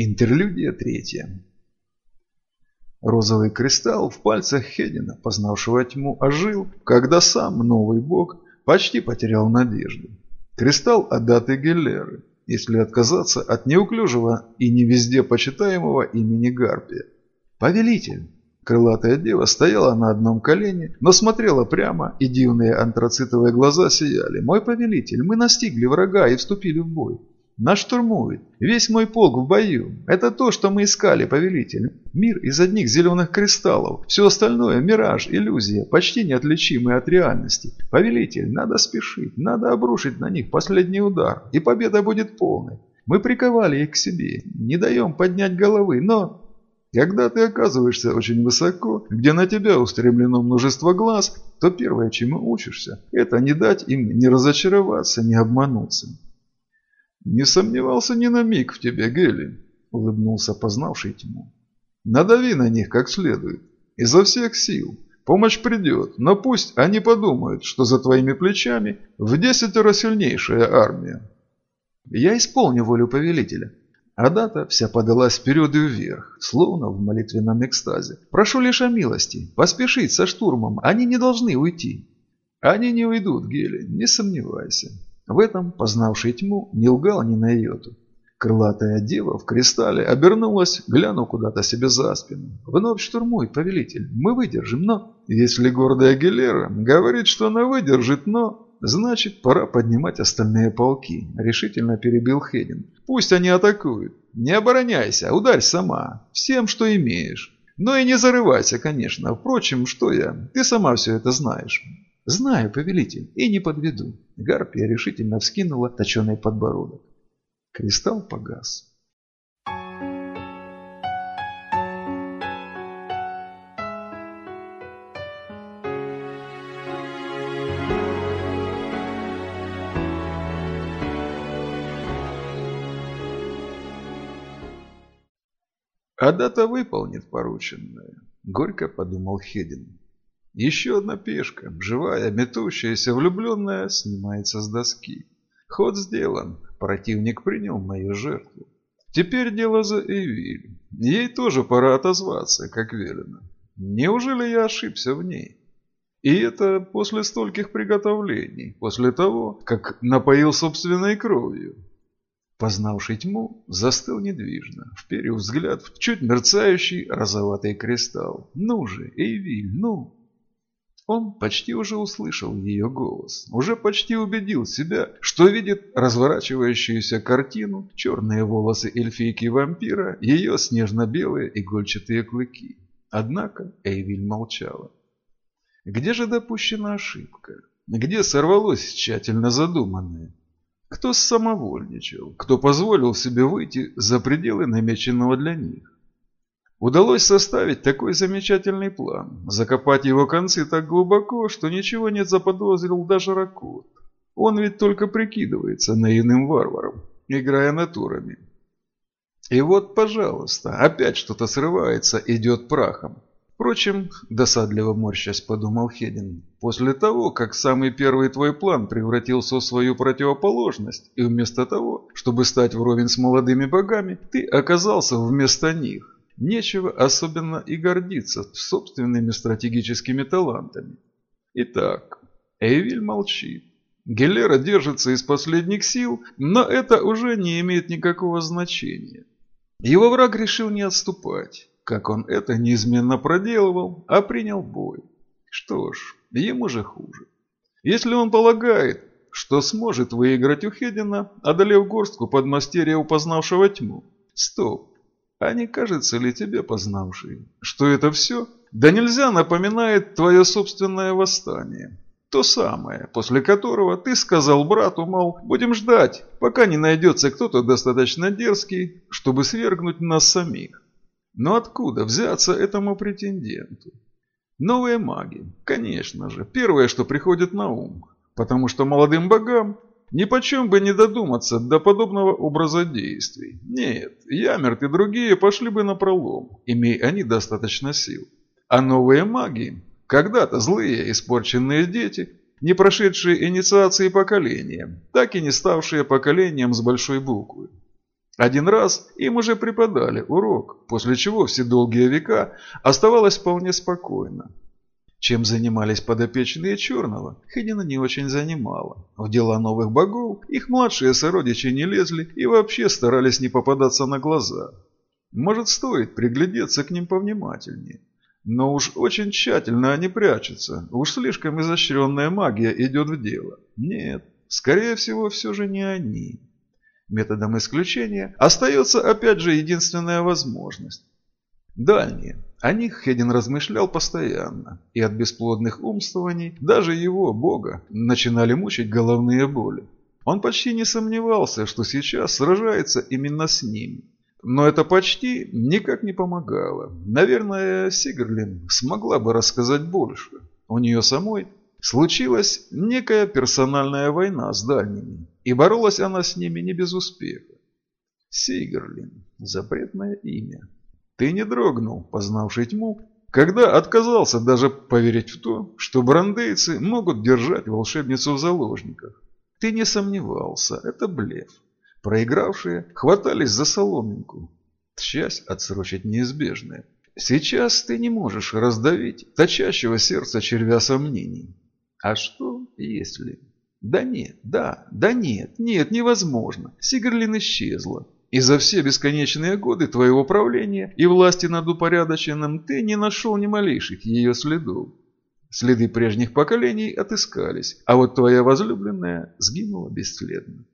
Интерлюдия третья. Розовый кристалл в пальцах Хедина, познавшего тьму, ожил, когда сам новый бог почти потерял надежду. Кристалл отдаты Геллеры, если отказаться от неуклюжего и не везде почитаемого имени Гарпия. «Повелитель!» Крылатая дева стояла на одном колене, но смотрела прямо, и дивные антрацитовые глаза сияли. «Мой повелитель, мы настигли врага и вступили в бой. Нас штурмует. Весь мой полк в бою. Это то, что мы искали, повелитель. Мир из одних зеленых кристаллов. Все остальное – мираж, иллюзия, почти неотличимые от реальности. Повелитель, надо спешить, надо обрушить на них последний удар, и победа будет полной. Мы приковали их к себе, не даем поднять головы, но... Когда ты оказываешься очень высоко, где на тебя устремлено множество глаз, то первое, чему учишься, это не дать им не разочароваться, не обмануться. «Не сомневался ни на миг в тебе, Гелли», — улыбнулся познавший тьму. «Надави на них как следует, изо всех сил. Помощь придет, но пусть они подумают, что за твоими плечами в десятеро сильнейшая армия». «Я исполню волю повелителя». Адата вся подалась вперед и вверх, словно в молитвенном экстазе. «Прошу лишь о милости, поспешить со штурмом, они не должны уйти». «Они не уйдут, Гели, не сомневайся. В этом, познавший тьму, не лгал ни на йоту. Крылатая дева в кристалле обернулась, глянув куда-то себе за спину. «Вновь штурмуй, повелитель, мы выдержим, но...» «Если гордая Гелера говорит, что она выдержит, но...» «Значит, пора поднимать остальные полки», — решительно перебил Хедин. «Пусть они атакуют. Не обороняйся, ударь сама. Всем, что имеешь. Но и не зарывайся, конечно. Впрочем, что я? Ты сама все это знаешь. «Знаю, повелитель, и не подведу». Гарпия решительно вскинула точеный подбородок. Кристалл погас. «Адата выполнит порученное», — горько подумал Хедин. Еще одна пешка, живая, метущаяся, влюбленная, снимается с доски. Ход сделан, противник принял мою жертву. Теперь дело за Эвиль. Ей тоже пора отозваться, как велено. Неужели я ошибся в ней? И это после стольких приготовлений, после того, как напоил собственной кровью. Познавший тьму, застыл недвижно, вперев взгляд в чуть мерцающий розоватый кристалл. «Ну же, Эйвиль, ну!» Он почти уже услышал ее голос, уже почти убедил себя, что видит разворачивающуюся картину, черные волосы эльфийки-вампира, ее снежно-белые игольчатые клыки. Однако Эйвиль молчала. Где же допущена ошибка? Где сорвалось тщательно задуманное? Кто самовольничал? Кто позволил себе выйти за пределы намеченного для них? Удалось составить такой замечательный план, закопать его концы так глубоко, что ничего не заподозрил даже Ракут. Он ведь только прикидывается наивным варваром, играя натурами. И вот, пожалуйста, опять что-то срывается, идет прахом. Впрочем, досадливо морщась, подумал Хедин, после того, как самый первый твой план превратился в свою противоположность, и вместо того, чтобы стать вровень с молодыми богами, ты оказался вместо них. Нечего особенно и гордиться собственными стратегическими талантами. Итак, Эйвиль молчит. Гелера держится из последних сил, но это уже не имеет никакого значения. Его враг решил не отступать, как он это неизменно проделывал, а принял бой. Что ж, ему же хуже. Если он полагает, что сможет выиграть у Хедина, одолев горстку подмастерья, упознавшего тьму, стоп, а не кажется ли тебе, познавший, что это все, да нельзя напоминает твое собственное восстание? То самое, после которого ты сказал брату, мол, будем ждать, пока не найдется кто-то достаточно дерзкий, чтобы свергнуть нас самих. Но откуда взяться этому претенденту? Новые маги, конечно же, первое, что приходит на ум, потому что молодым богам ни почем бы не додуматься до подобного образа действий. Нет, Ямерт и другие пошли бы на пролом, имея они достаточно сил. А новые маги, когда-то злые, испорченные дети, не прошедшие инициации поколения, так и не ставшие поколением с большой буквы. Один раз им уже преподали урок, после чего все долгие века оставалось вполне спокойно. Чем занимались подопечные Черного, Хедина не очень занимала. В дела новых богов их младшие сородичи не лезли и вообще старались не попадаться на глаза. Может, стоит приглядеться к ним повнимательнее. Но уж очень тщательно они прячутся, уж слишком изощренная магия идет в дело. Нет, скорее всего, все же не они. Методом исключения остается опять же единственная возможность. Дальние. О них Хедин размышлял постоянно, и от бесплодных умствований даже его, Бога, начинали мучить головные боли. Он почти не сомневался, что сейчас сражается именно с ними. Но это почти никак не помогало. Наверное, Сигрлин смогла бы рассказать больше. У нее самой случилась некая персональная война с дальними, и боролась она с ними не без успеха. Сигрлин. Запретное имя. Ты не дрогнул, познавший тьму, когда отказался даже поверить в то, что брандейцы могут держать волшебницу в заложниках. Ты не сомневался, это блеф. Проигравшие хватались за соломинку. Часть отсрочить неизбежное. Сейчас ты не можешь раздавить точащего сердца червя сомнений. А что, если... Да нет, да, да нет, нет, невозможно. Сигрлин исчезла. И за все бесконечные годы твоего правления и власти над упорядоченным ты не нашел ни малейших ее следов. Следы прежних поколений отыскались, а вот твоя возлюбленная сгинула бесследно.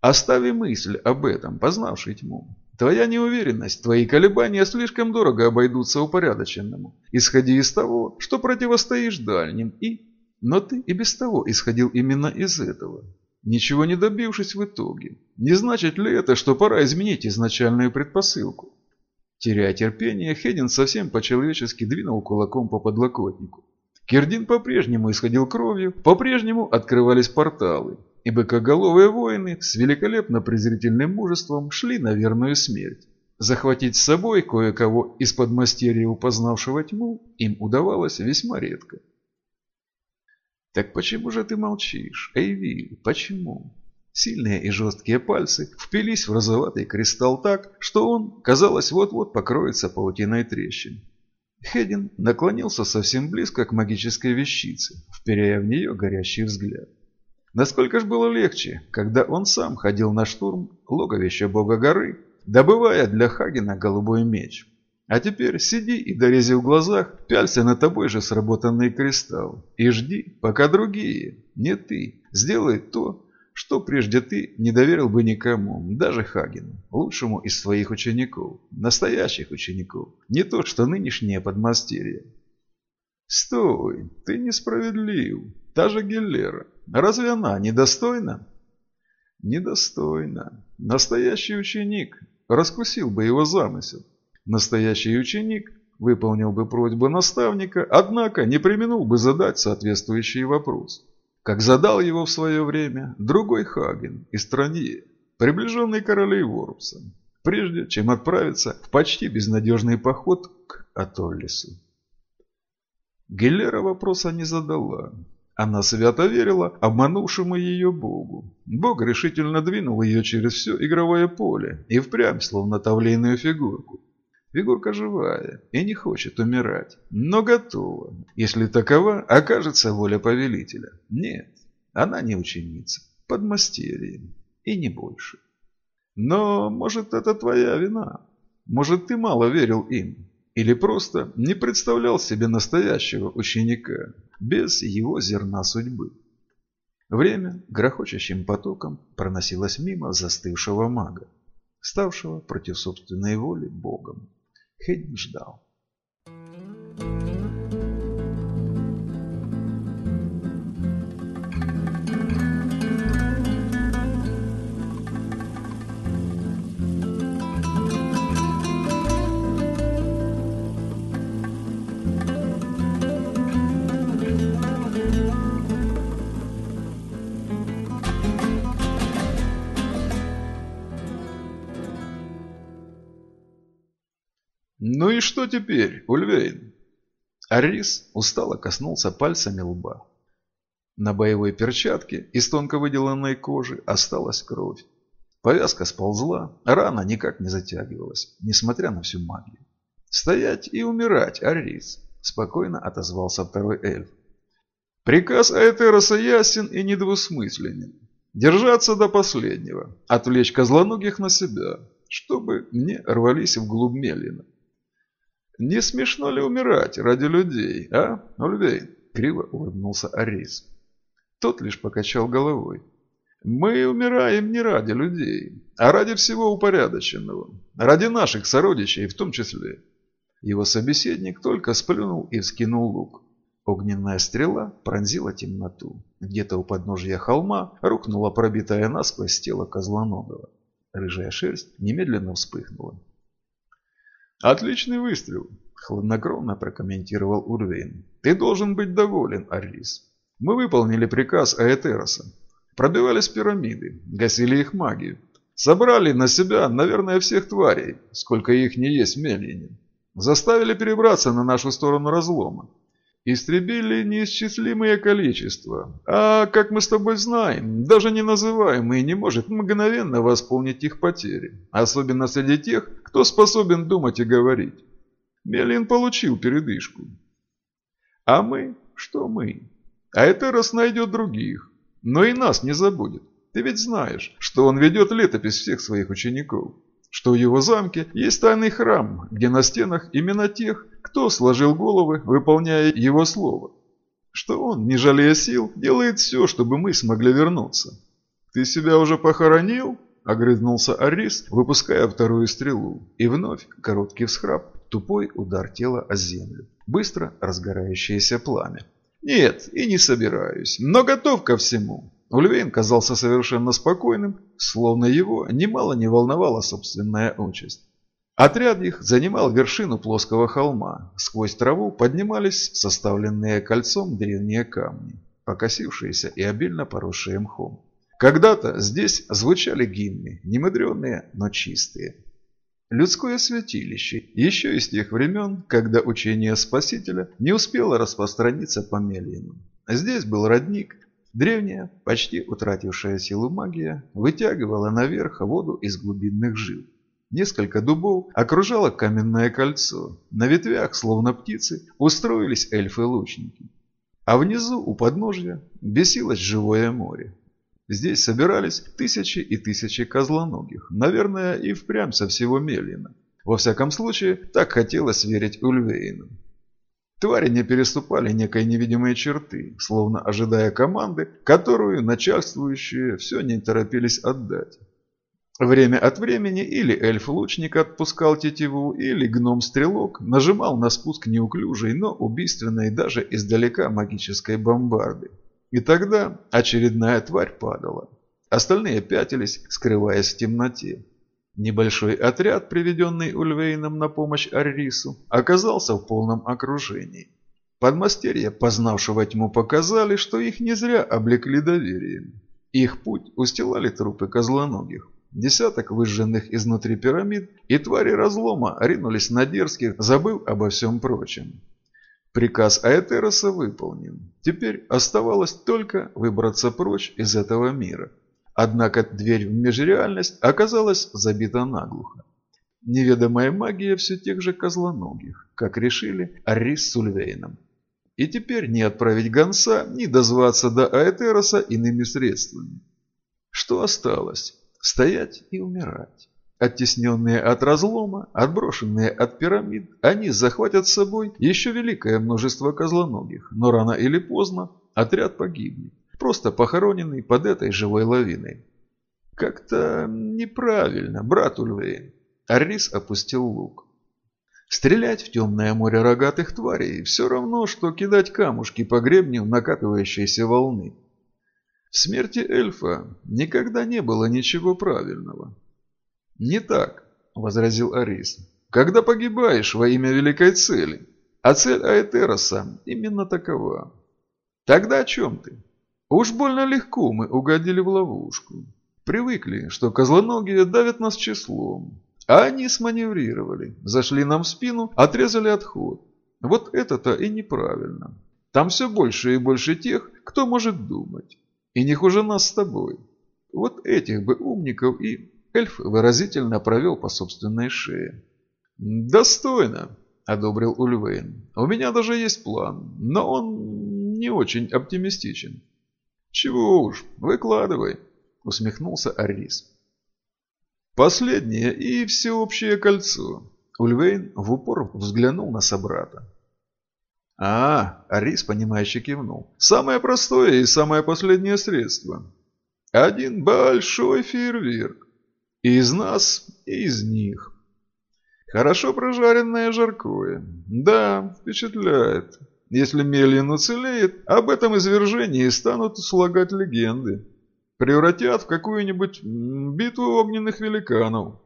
Остави мысль об этом, познавший тьму. Твоя неуверенность, твои колебания слишком дорого обойдутся упорядоченному. Исходи из того, что противостоишь дальним и... Но ты и без того исходил именно из этого ничего не добившись в итоге. Не значит ли это, что пора изменить изначальную предпосылку? Теряя терпение, Хедин совсем по-человечески двинул кулаком по подлокотнику. Кирдин по-прежнему исходил кровью, по-прежнему открывались порталы, и быкоголовые воины с великолепно презрительным мужеством шли на верную смерть. Захватить с собой кое-кого из подмастерья, упознавшего тьму, им удавалось весьма редко. «Так почему же ты молчишь, Эйвиль, почему?» Сильные и жесткие пальцы впились в розоватый кристалл так, что он, казалось, вот-вот покроется паутиной трещин. Хедин наклонился совсем близко к магической вещице, вперяя в нее горящий взгляд. Насколько ж было легче, когда он сам ходил на штурм логовища бога горы, добывая для Хагена голубой меч. А теперь сиди и дорези в глазах, пялься на тобой же сработанный кристалл. И жди, пока другие, не ты, сделают то, что прежде ты не доверил бы никому, даже Хагену, лучшему из своих учеников, настоящих учеников, не то что нынешнее подмастерье. Стой, ты несправедлив, та же Геллера, разве она недостойна? Недостойна. Настоящий ученик раскусил бы его замысел. Настоящий ученик выполнил бы просьбу наставника, однако не применил бы задать соответствующий вопрос. Как задал его в свое время другой Хаген из Странье, приближенный королей Ворупса, прежде чем отправиться в почти безнадежный поход к Атоллису. Геллера вопроса не задала. Она свято верила обманувшему ее Богу. Бог решительно двинул ее через все игровое поле и впрямь, словно тавлейную фигурку, Фигурка живая и не хочет умирать, но готова, если такова окажется воля повелителя. Нет, она не ученица, подмастерье, и не больше. Но, может, это твоя вина? Может, ты мало верил им? Или просто не представлял себе настоящего ученика, без его зерна судьбы? Время грохочущим потоком проносилось мимо застывшего мага, ставшего против собственной воли Богом. Хедин что теперь, Ульвейн?» Арис устало коснулся пальцами лба. На боевой перчатке из тонко выделанной кожи осталась кровь. Повязка сползла, рана никак не затягивалась, несмотря на всю магию. «Стоять и умирать, Арис!» – спокойно отозвался второй эльф. «Приказ Аэтероса ясен и недвусмысленен. Держаться до последнего, отвлечь козлоногих на себя, чтобы не рвались вглубь Мелина. Не смешно ли умирать ради людей, а, Ульвейн?» – криво улыбнулся Арис. Тот лишь покачал головой. Мы умираем не ради людей, а ради всего упорядоченного, ради наших сородичей в том числе. Его собеседник только сплюнул и вскинул лук. Огненная стрела пронзила темноту. Где-то у подножья холма рухнула пробитая насквозь тело козлоногого. Рыжая шерсть немедленно вспыхнула. «Отличный выстрел», — хладнокровно прокомментировал Урвейн. «Ты должен быть доволен, Арис. Мы выполнили приказ Аэтероса. Пробивались пирамиды, гасили их магию. Собрали на себя, наверное, всех тварей, сколько их не есть в Мельине. Заставили перебраться на нашу сторону разлома. Истребили неисчислимое количество. А, как мы с тобой знаем, даже неназываемый не может мгновенно восполнить их потери. Особенно среди тех, кто способен думать и говорить. Мелин получил передышку. А мы? Что мы? А Этерос найдет других. Но и нас не забудет. Ты ведь знаешь, что он ведет летопись всех своих учеников. Что в его замке есть тайный храм, где на стенах имена тех, кто сложил головы, выполняя его слово. Что он, не жалея сил, делает все, чтобы мы смогли вернуться. «Ты себя уже похоронил?» – огрызнулся Арис, выпуская вторую стрелу. И вновь короткий всхрап, тупой удар тела о землю. Быстро разгорающееся пламя. Нет, и не собираюсь, но готов ко всему. Ульвейн казался совершенно спокойным, словно его немало не волновала собственная участь. Отряд их занимал вершину плоского холма. Сквозь траву поднимались составленные кольцом древние камни, покосившиеся и обильно поросшие мхом. Когда-то здесь звучали гимны, немудренные, но чистые. Людское святилище, еще из тех времен, когда учение Спасителя не успело распространиться по Мельину. Здесь был родник, древняя, почти утратившая силу магия, вытягивала наверх воду из глубинных жил. Несколько дубов окружало каменное кольцо. На ветвях, словно птицы, устроились эльфы-лучники. А внизу, у подножья, бесилось живое море. Здесь собирались тысячи и тысячи козлоногих, наверное, и впрямь со всего Мелина. Во всяком случае, так хотелось верить Ульвейну. Твари не переступали некой невидимой черты, словно ожидая команды, которую начальствующие все не торопились отдать. Время от времени или эльф-лучник отпускал тетиву, или гном-стрелок нажимал на спуск неуклюжей, но убийственной даже издалека магической бомбарды. И тогда очередная тварь падала. Остальные пятились, скрываясь в темноте. Небольшой отряд, приведенный Ульвейном на помощь Аррису, оказался в полном окружении. Подмастерья, познавшего тьму, показали, что их не зря облекли доверием. Их путь устилали трупы козлоногих. Десяток выжженных изнутри пирамид и твари разлома ринулись на дерзких, забыв обо всем прочем. Приказ Аэтероса выполнен. Теперь оставалось только выбраться прочь из этого мира. Однако дверь в межреальность оказалась забита наглухо. Неведомая магия все тех же козлоногих, как решили Арис с Ульвейном. И теперь не отправить гонца, ни дозваться до Аэтероса иными средствами. Что осталось? Стоять и умирать. Оттесненные от разлома, отброшенные от пирамид, они захватят с собой еще великое множество козлоногих, но рано или поздно отряд погибнет, просто похороненный под этой живой лавиной. Как-то неправильно, брат Ульвейн. Арис опустил лук. Стрелять в темное море рогатых тварей все равно, что кидать камушки по гребню накатывающейся волны. В смерти эльфа никогда не было ничего правильного. «Не так», – возразил Арис. «Когда погибаешь во имя великой цели, а цель Аэтероса именно такова. Тогда о чем ты? Уж больно легко мы угодили в ловушку. Привыкли, что козлоногие давят нас числом, а они сманеврировали, зашли нам в спину, отрезали отход. Вот это-то и неправильно. Там все больше и больше тех, кто может думать. И не хуже нас с тобой. Вот этих бы умников и Эльф выразительно провел по собственной шее. «Достойно», – одобрил Ульвейн. «У меня даже есть план, но он не очень оптимистичен». «Чего уж, выкладывай», – усмехнулся Арис. «Последнее и всеобщее кольцо». Ульвейн в упор взглянул на собрата. «А, Арис, понимающе кивнул. Самое простое и самое последнее средство. Один большой фейерверк. И из нас, и из них. Хорошо прожаренное жаркое. Да, впечатляет. Если Мелин уцелеет, об этом извержении станут слагать легенды. Превратят в какую-нибудь битву огненных великанов.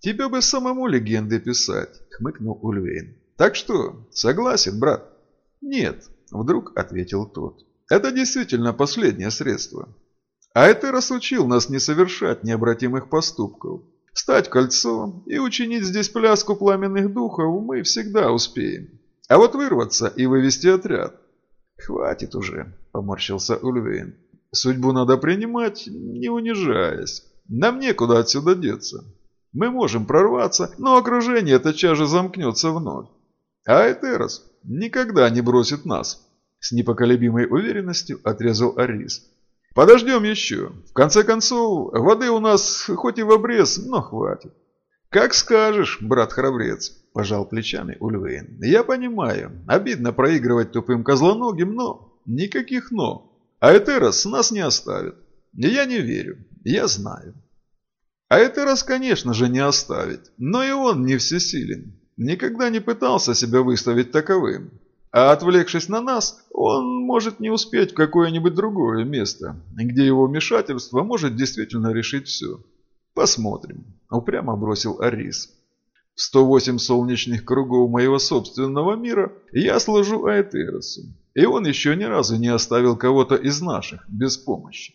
Тебе бы самому легенды писать, хмыкнул Ульвейн. Так что, согласен, брат? Нет, вдруг ответил тот. Это действительно последнее средство. А это учил нас не совершать необратимых поступков. Стать кольцом и учинить здесь пляску пламенных духов мы всегда успеем. А вот вырваться и вывести отряд. Хватит уже, поморщился Ульвейн. Судьбу надо принимать, не унижаясь. Нам некуда отсюда деться. Мы можем прорваться, но окружение тотчас же замкнется вновь. А Этерос никогда не бросит нас. С непоколебимой уверенностью отрезал Арис. Подождем еще. В конце концов, воды у нас хоть и в обрез, но хватит. Как скажешь, брат-храбрец, пожал плечами Ульвейн. Я понимаю, обидно проигрывать тупым козлоногим, но никаких «но». А Этерос нас не оставит. Я не верю, я знаю. А Этерос, конечно же, не оставит, но и он не всесилен. Никогда не пытался себя выставить таковым. А отвлекшись на нас, он может не успеть в какое-нибудь другое место, где его вмешательство может действительно решить все. Посмотрим. Упрямо бросил Арис. В 108 солнечных кругов моего собственного мира я служу Аэтеросу, и он еще ни разу не оставил кого-то из наших без помощи.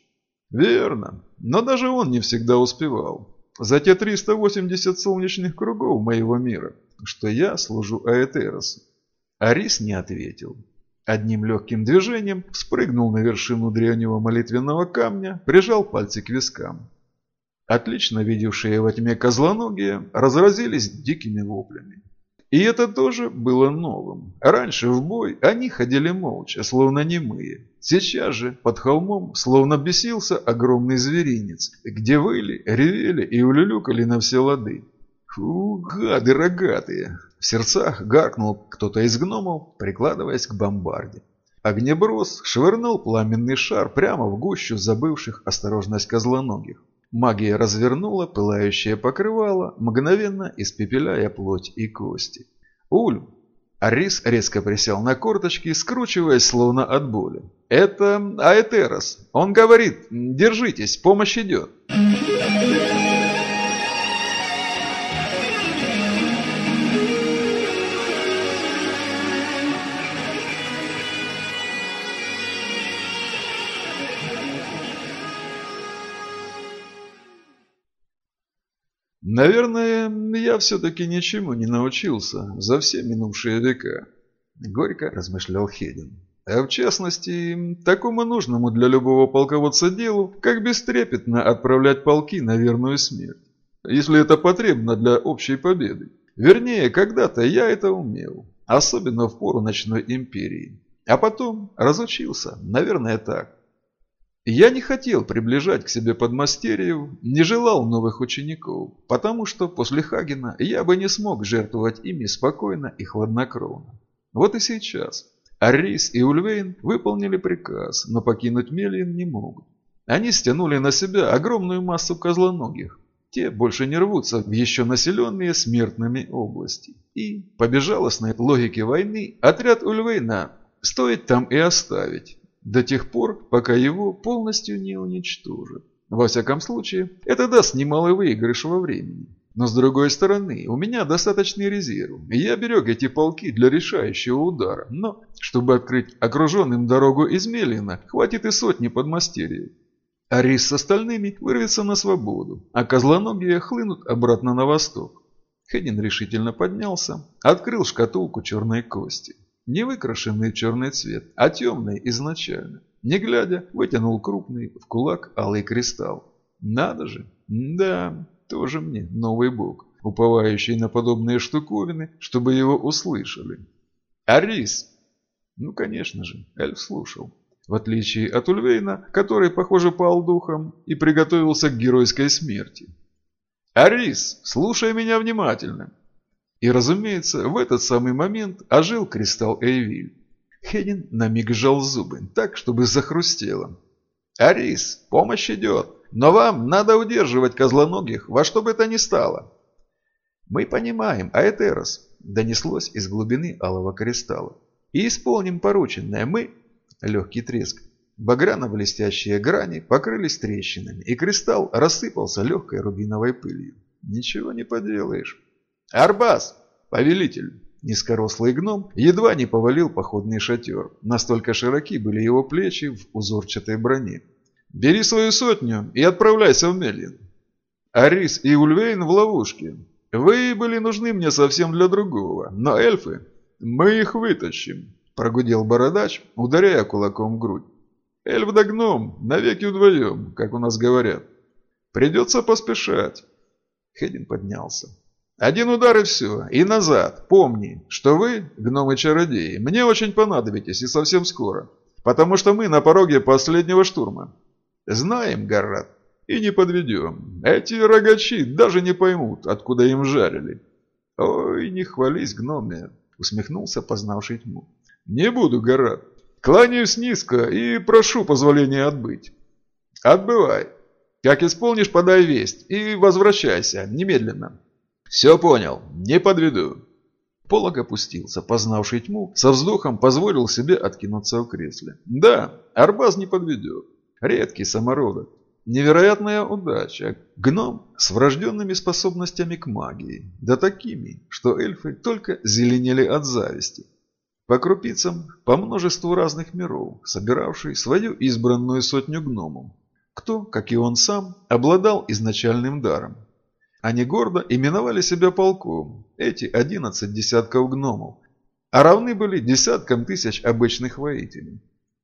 Верно, но даже он не всегда успевал. За те 380 солнечных кругов моего мира, что я служу Аэтеросу. Арис не ответил. Одним легким движением спрыгнул на вершину древнего молитвенного камня, прижал пальцы к вискам. Отлично видевшие во тьме козлоногие разразились дикими воплями. И это тоже было новым. Раньше в бой они ходили молча, словно немые. Сейчас же под холмом словно бесился огромный зверинец, где выли, ревели и улюлюкали на все лады. Фу, гады рогатые! В сердцах гаркнул кто-то из гномов, прикладываясь к бомбарде. Огнеброс швырнул пламенный шар прямо в гущу забывших осторожность козлоногих. Магия развернула пылающее покрывало, мгновенно испепеляя плоть и кости. Ульм! Арис резко присел на корточки, скручиваясь словно от боли. «Это Аэтерос. Он говорит, держитесь, помощь идет». Наверное, я все-таки ничему не научился за все минувшие века. Горько размышлял Хедин. А в частности, такому нужному для любого полководца делу, как бестрепетно отправлять полки на верную смерть. Если это потребно для общей победы. Вернее, когда-то я это умел. Особенно в пору ночной империи. А потом разучился, наверное, так. Я не хотел приближать к себе подмастерьев, не желал новых учеников, потому что после Хагена я бы не смог жертвовать ими спокойно и хладнокровно. Вот и сейчас. Арис и Ульвейн выполнили приказ, но покинуть Мелин не могут. Они стянули на себя огромную массу козлоногих. Те больше не рвутся в еще населенные смертными области. И, по безжалостной логике войны, отряд Ульвейна стоит там и оставить до тех пор, пока его полностью не уничтожат. Во всяком случае, это даст немалый выигрыш во времени. Но с другой стороны, у меня достаточный резерв, и я берег эти полки для решающего удара. Но, чтобы открыть окруженным дорогу из Мелина, хватит и сотни подмастерьев. Арис с остальными вырвется на свободу, а козлоногие хлынут обратно на восток. Хедин решительно поднялся, открыл шкатулку черной кости. Не выкрашенный в черный цвет, а темный изначально. Не глядя, вытянул крупный в кулак алый кристалл. Надо же, да, Тоже мне новый бог, уповающий на подобные штуковины, чтобы его услышали. «Арис!» Ну, конечно же, эльф слушал. В отличие от Ульвейна, который, похоже, пал духом и приготовился к геройской смерти. «Арис, слушай меня внимательно!» И, разумеется, в этот самый момент ожил кристалл Эйвиль. Хедин на миг сжал зубы, так, чтобы захрустело. «Арис, помощь идет, но вам надо удерживать козлоногих во что бы то ни стало». «Мы понимаем, Аэтерос», — донеслось из глубины алого кристалла. «И исполним порученное. Мы...» Легкий треск. Багряно-блестящие грани покрылись трещинами, и кристалл рассыпался легкой рубиновой пылью. «Ничего не поделаешь». «Арбас! Повелитель!» Низкорослый гном едва не повалил походный шатер. Настолько широки были его плечи в узорчатой броне. «Бери свою сотню и отправляйся в Мелин. Арис и Ульвейн в ловушке. Вы были нужны мне совсем для другого, но эльфы... Мы их вытащим», – прогудел бородач, ударяя кулаком в грудь. «Эльф да гном, навеки вдвоем, как у нас говорят. Придется поспешать». Хедин поднялся. Один удар и все. И назад. Помни, что вы, гномы-чародеи, мне очень понадобитесь и совсем скоро. Потому что мы на пороге последнего штурма. Знаем, Гаррат, и не подведем. Эти рогачи даже не поймут, откуда им жарили. Ой, не хвались, гноме, усмехнулся познавший тьму. Не буду, Гаррат. Кланяюсь низко и прошу позволения отбыть. Отбывай. Как исполнишь, подай весть и возвращайся немедленно. «Все понял, не подведу». Полог опустился, познавший тьму, со вздохом позволил себе откинуться в кресле. «Да, Арбаз не подведет. Редкий самородок. Невероятная удача. Гном с врожденными способностями к магии. Да такими, что эльфы только зеленели от зависти. По крупицам, по множеству разных миров, собиравший свою избранную сотню гномов. Кто, как и он сам, обладал изначальным даром, они гордо именовали себя полком, эти одиннадцать десятков гномов, а равны были десяткам тысяч обычных воителей.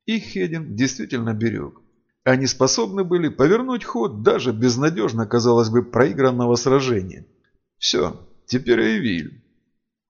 Их Хедин действительно берег. Они способны были повернуть ход даже безнадежно, казалось бы, проигранного сражения. Все, теперь Эвиль.